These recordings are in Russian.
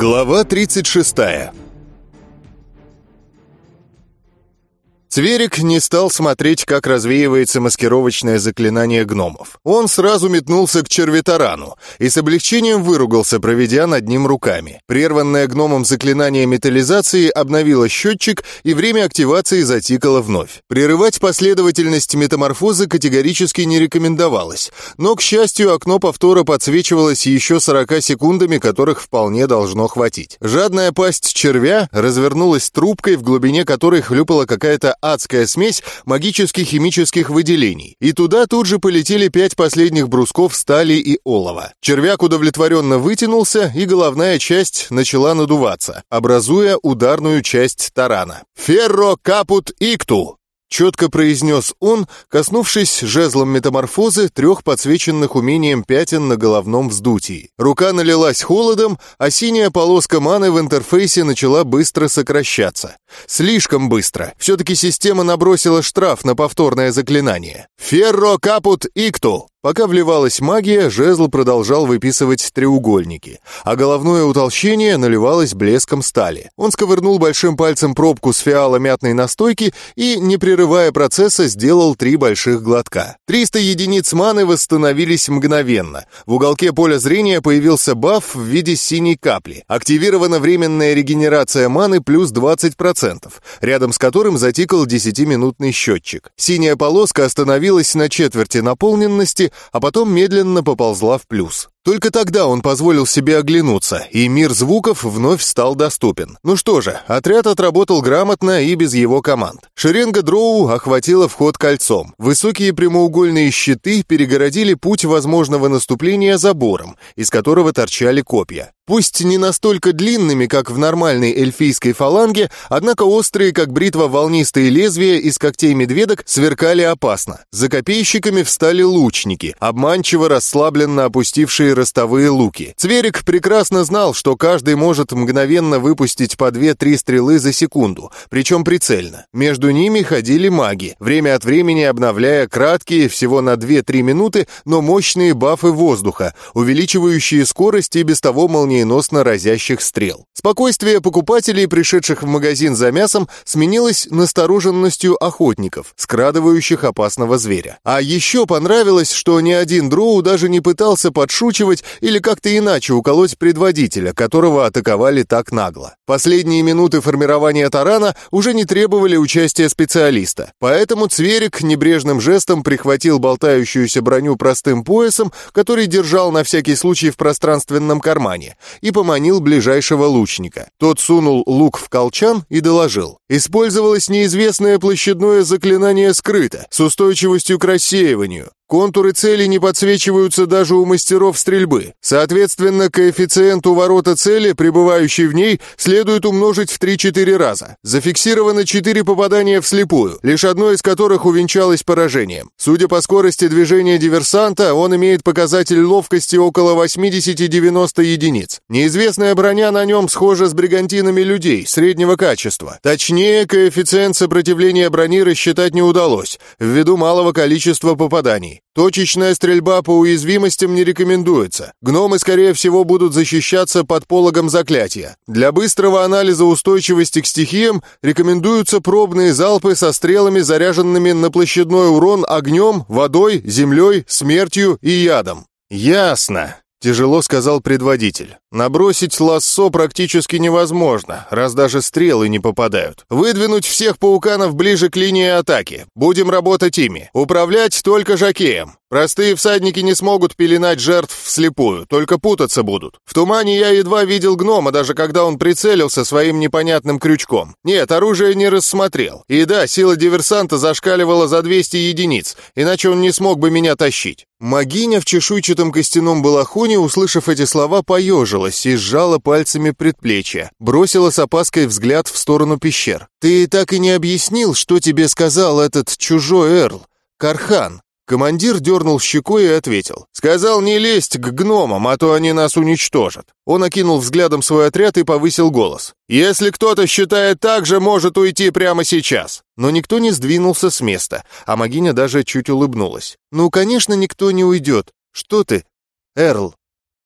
Глава 36 Цверик не стал смотреть, как развеивается маскировочное заклинание гномов. Он сразу метнулся к червитарану и с облегчением выругался, проведя над ним руками. Прерванное гномом заклинание металлизации обновило счетчик, и время активации затикало вновь. Прерывать последовательность метаморфозы категорически не рекомендовалось, но, к счастью, окно повтора подсвечивалось еще 40 секундами, которых вполне должно хватить. Жадная пасть червя развернулась трубкой, в глубине которой хлюпала какая-то адская смесь магических-химических выделений, и туда тут же полетели пять последних брусков стали и олова. Червяк удовлетворенно вытянулся, и головная часть начала надуваться, образуя ударную часть тарана. «Ферро капут икту!» Четко произнес он, коснувшись жезлом метаморфозы трех подсвеченных умением пятен на головном вздутии. Рука налилась холодом, а синяя полоска маны в интерфейсе начала быстро сокращаться. Слишком быстро. Все-таки система набросила штраф на повторное заклинание. «Ферро капут икту!» Пока вливалась магия, жезл продолжал выписывать треугольники, а головное утолщение наливалось блеском стали. Он сковырнул большим пальцем пробку с фиала мятной настойки и, не прерывая процесса, сделал три больших глотка. 300 единиц маны восстановились мгновенно. В уголке поля зрения появился баф в виде синей капли. Активирована временная регенерация маны плюс 20%, рядом с которым затикал 10-минутный счетчик. Синяя полоска остановилась на четверти наполненности, а потом медленно поползла в плюс. Только тогда он позволил себе оглянуться, и мир звуков вновь стал доступен. Ну что же, отряд отработал грамотно и без его команд. Шеренга дроу охватила вход кольцом. Высокие прямоугольные щиты перегородили путь возможного наступления забором, из которого торчали копья. Пусть не настолько длинными, как в нормальной эльфийской фаланге, однако острые, как бритва волнистые лезвия из когтей медведок, сверкали опасно. За копейщиками встали лучники, обманчиво расслабленно опустившие ростовые луки. Цверик прекрасно знал, что каждый может мгновенно выпустить по две-три стрелы за секунду, причем прицельно. Между ними ходили маги, время от времени обновляя краткие, всего на 2-3 минуты, но мощные бафы воздуха, увеличивающие скорость и без того молниеносно разящих стрел. Спокойствие покупателей, пришедших в магазин за мясом, сменилось настороженностью охотников, скрадывающих опасного зверя. А еще понравилось, что ни один дроу даже не пытался подшучивать арестовать или как-то иначе уколоть предводителя, которого атаковали так нагло. Последние минуты формирования тарана уже не требовали участия специалиста, поэтому Цверик небрежным жестом прихватил болтающуюся броню простым поясом, который держал на всякий случай в пространственном кармане, и поманил ближайшего лучника. Тот сунул лук в колчан и доложил. Использовалось неизвестное площадное заклинание скрыто, с устойчивостью к рассеиванию. Контуры цели не подсвечиваются даже у мастеров стрельбы. Соответственно, коэффициент у ворота цели, пребывающей в ней, следует умножить в 3-4 раза. Зафиксировано 4 попадания вслепую, лишь одно из которых увенчалось поражением. Судя по скорости движения диверсанта, он имеет показатель ловкости около 80-90 единиц. Неизвестная броня на нем схожа с бригантинами людей, среднего качества. Точнее, коэффициент сопротивления брони рассчитать не удалось, ввиду малого количества попаданий. Точечная стрельба по уязвимостям не рекомендуется. Гномы, скорее всего, будут защищаться под пологом заклятия. Для быстрого анализа устойчивости к стихиям рекомендуются пробные залпы со стрелами, заряженными на площадной урон огнем, водой, землей, смертью и ядом. «Ясно», — тяжело сказал предводитель. Набросить лассо практически невозможно, раз даже стрелы не попадают. Выдвинуть всех пауканов ближе к линии атаки. Будем работать ими. Управлять только жакеем. Простые всадники не смогут пеленать жертв вслепую, только путаться будут. В тумане я едва видел гнома, даже когда он прицелился своим непонятным крючком. Нет, оружие не рассмотрел. И да, сила диверсанта зашкаливала за 200 единиц, иначе он не смог бы меня тащить. Магиня в чешуйчатом костяном балахоне, услышав эти слова, поежилась и сжала пальцами предплечья, бросила с опаской взгляд в сторону пещер. «Ты так и не объяснил, что тебе сказал этот чужой Эрл, Кархан?» Командир дернул щекой и ответил. «Сказал не лезть к гномам, а то они нас уничтожат». Он окинул взглядом свой отряд и повысил голос. «Если кто-то считает так же, может уйти прямо сейчас». Но никто не сдвинулся с места, а Магиня даже чуть улыбнулась. «Ну, конечно, никто не уйдет. Что ты, Эрл?»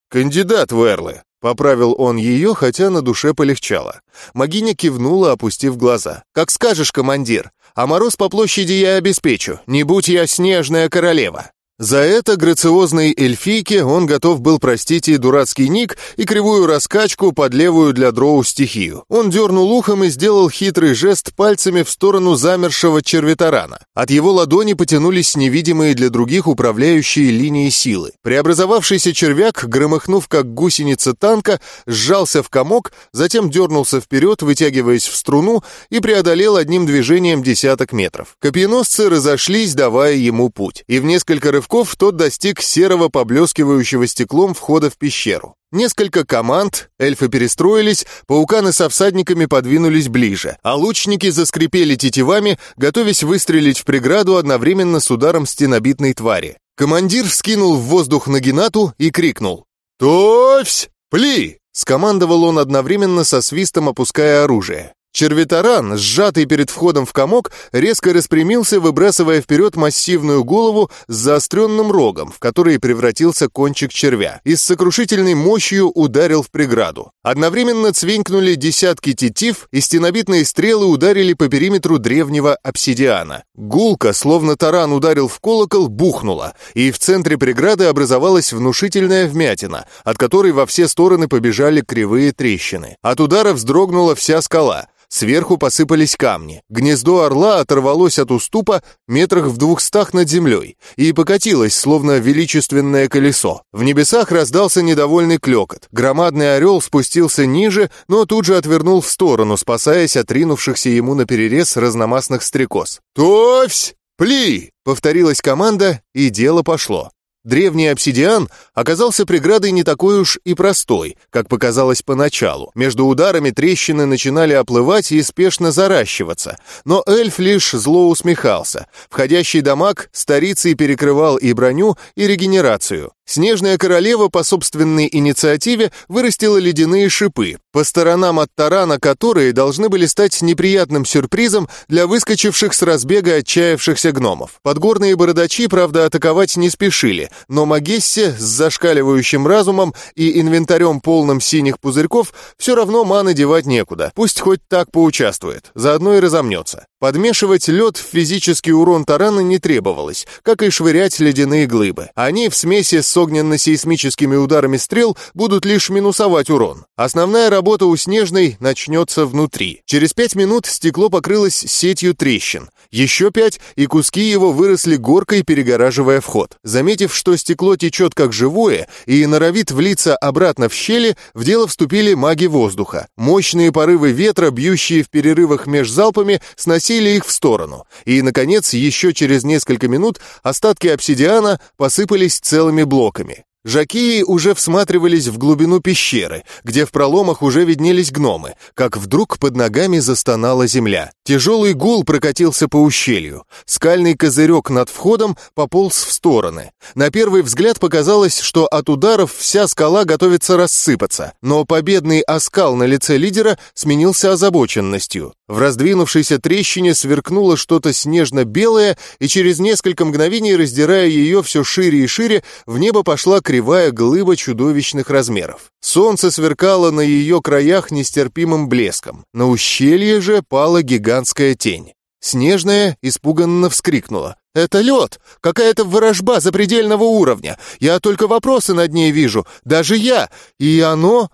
«Кандидат в Эрлы», Поправил он ее, хотя на душе полегчало. Магиня кивнула, опустив глаза. «Как скажешь, командир. А мороз по площади я обеспечу. Не будь я снежная королева». За это грациозной эльфийке он готов был простить и дурацкий ник, и кривую раскачку под левую для дроу стихию. Он дернул ухом и сделал хитрый жест пальцами в сторону замершего черветарана. От его ладони потянулись невидимые для других управляющие линии силы. Преобразовавшийся червяк, громыхнув как гусеница танка, сжался в комок, затем дернулся вперед, вытягиваясь в струну, и преодолел одним движением десяток метров. Копьеносцы разошлись, давая ему путь, и в несколько рывков тот достиг серого поблескивающего стеклом входа в пещеру. Несколько команд, эльфы перестроились, пауканы со всадниками подвинулись ближе, а лучники заскрипели тетивами, готовясь выстрелить в преграду одновременно с ударом стенобитной твари. Командир вскинул в воздух нагинату и крикнул «Товсь! Пли!» Скомандовал он одновременно со свистом, опуская оружие. Червитаран, сжатый перед входом в комок, резко распрямился, выбрасывая вперед массивную голову с заостренным рогом, в который превратился кончик червя, и с сокрушительной мощью ударил в преграду. Одновременно цвенькнули десятки тетив, и стенобитные стрелы ударили по периметру древнего обсидиана. Гулка, словно таран ударил в колокол, бухнула, и в центре преграды образовалась внушительная вмятина, от которой во все стороны побежали кривые трещины. От удара вздрогнула вся скала, Сверху посыпались камни. Гнездо орла оторвалось от уступа метрах в двухстах над землей и покатилось, словно величественное колесо. В небесах раздался недовольный клекот. Громадный орел спустился ниже, но тут же отвернул в сторону, спасаясь от ринувшихся ему на перерез разномастных стрекоз. «Товсь! Пли!» — повторилась команда, и дело пошло. Древний обсидиан оказался преградой не такой уж и простой, как показалось поначалу. Между ударами трещины начинали оплывать и спешно заращиваться, но эльф лишь зло усмехался. Входящий дамаг старицей перекрывал и броню, и регенерацию. Снежная королева по собственной инициативе вырастила ледяные шипы, по сторонам от тарана которые должны были стать неприятным сюрпризом для выскочивших с разбега отчаявшихся гномов. Подгорные бородачи, правда, атаковать не спешили, но Магессе с зашкаливающим разумом и инвентарем полным синих пузырьков все равно маны девать некуда. Пусть хоть так поучаствует, заодно и разомнется. Подмешивать лед в физический урон тарана не требовалось, как и швырять ледяные глыбы. Они в смеси с огненно-сейсмическими ударами стрел будут лишь минусовать урон. Основная работа у Снежной начнется внутри. Через пять минут стекло покрылось сетью трещин. Еще пять, и куски его выросли горкой, перегораживая вход. Заметив, что стекло течет как живое и норовит влиться обратно в щели, в дело вступили маги воздуха. Мощные порывы ветра, бьющие в перерывах меж залпами, сносили их в сторону. И, наконец, еще через несколько минут остатки обсидиана посыпались целыми блоками. Жакеи уже всматривались в глубину пещеры, где в проломах уже виднелись гномы, как вдруг под ногами застонала земля. Тяжелый гул прокатился по ущелью. Скальный козырек над входом пополз в стороны. На первый взгляд показалось, что от ударов вся скала готовится рассыпаться, но победный оскал на лице лидера сменился озабоченностью. В раздвинувшейся трещине сверкнуло что-то снежно-белое, и через несколько мгновений, раздирая ее все шире и шире, в небо пошла кривая глыба чудовищных размеров. Солнце сверкало на ее краях нестерпимым блеском. На ущелье же пала гигантская тень. Снежная испуганно вскрикнула. «Это лед! Какая-то ворожба запредельного уровня! Я только вопросы над ней вижу! Даже я! И оно...»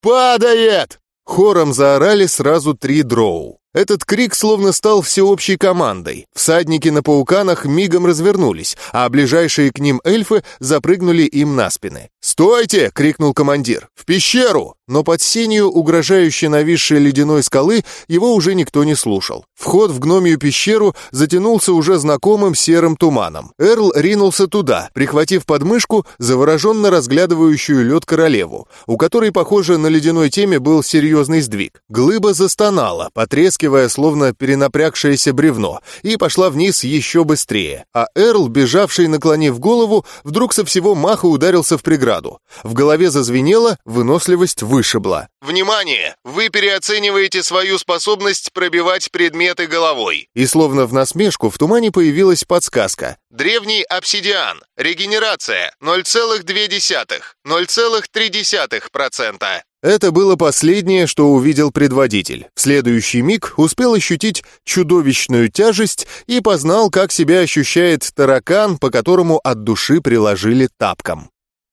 «Падает!» Хором заорали сразу три дроу. Этот крик словно стал всеобщей командой. Всадники на пауканах мигом развернулись, а ближайшие к ним эльфы запрыгнули им на спины. «Стойте!» — крикнул командир. «В пещеру!» Но под сенью, угрожающей нависшей ледяной скалы, его уже никто не слушал. Вход в гномью пещеру затянулся уже знакомым серым туманом. Эрл ринулся туда, прихватив подмышку завороженно разглядывающую лед королеву, у которой, похоже, на ледяной теме был серьезный сдвиг. Глыба застонала, потрескивая, потрескивая, словно перенапрягшееся бревно, и пошла вниз еще быстрее. А Эрл, бежавший, наклонив голову, вдруг со всего маха ударился в преграду. В голове зазвенело, выносливость вышибла. «Внимание! Вы переоцениваете свою способность пробивать предметы головой!» И словно в насмешку в тумане появилась подсказка. «Древний обсидиан. Регенерация 0,2. 0,3%. Это было последнее, что увидел предводитель. В следующий миг успел ощутить чудовищную тяжесть и познал, как себя ощущает таракан, по которому от души приложили тапком.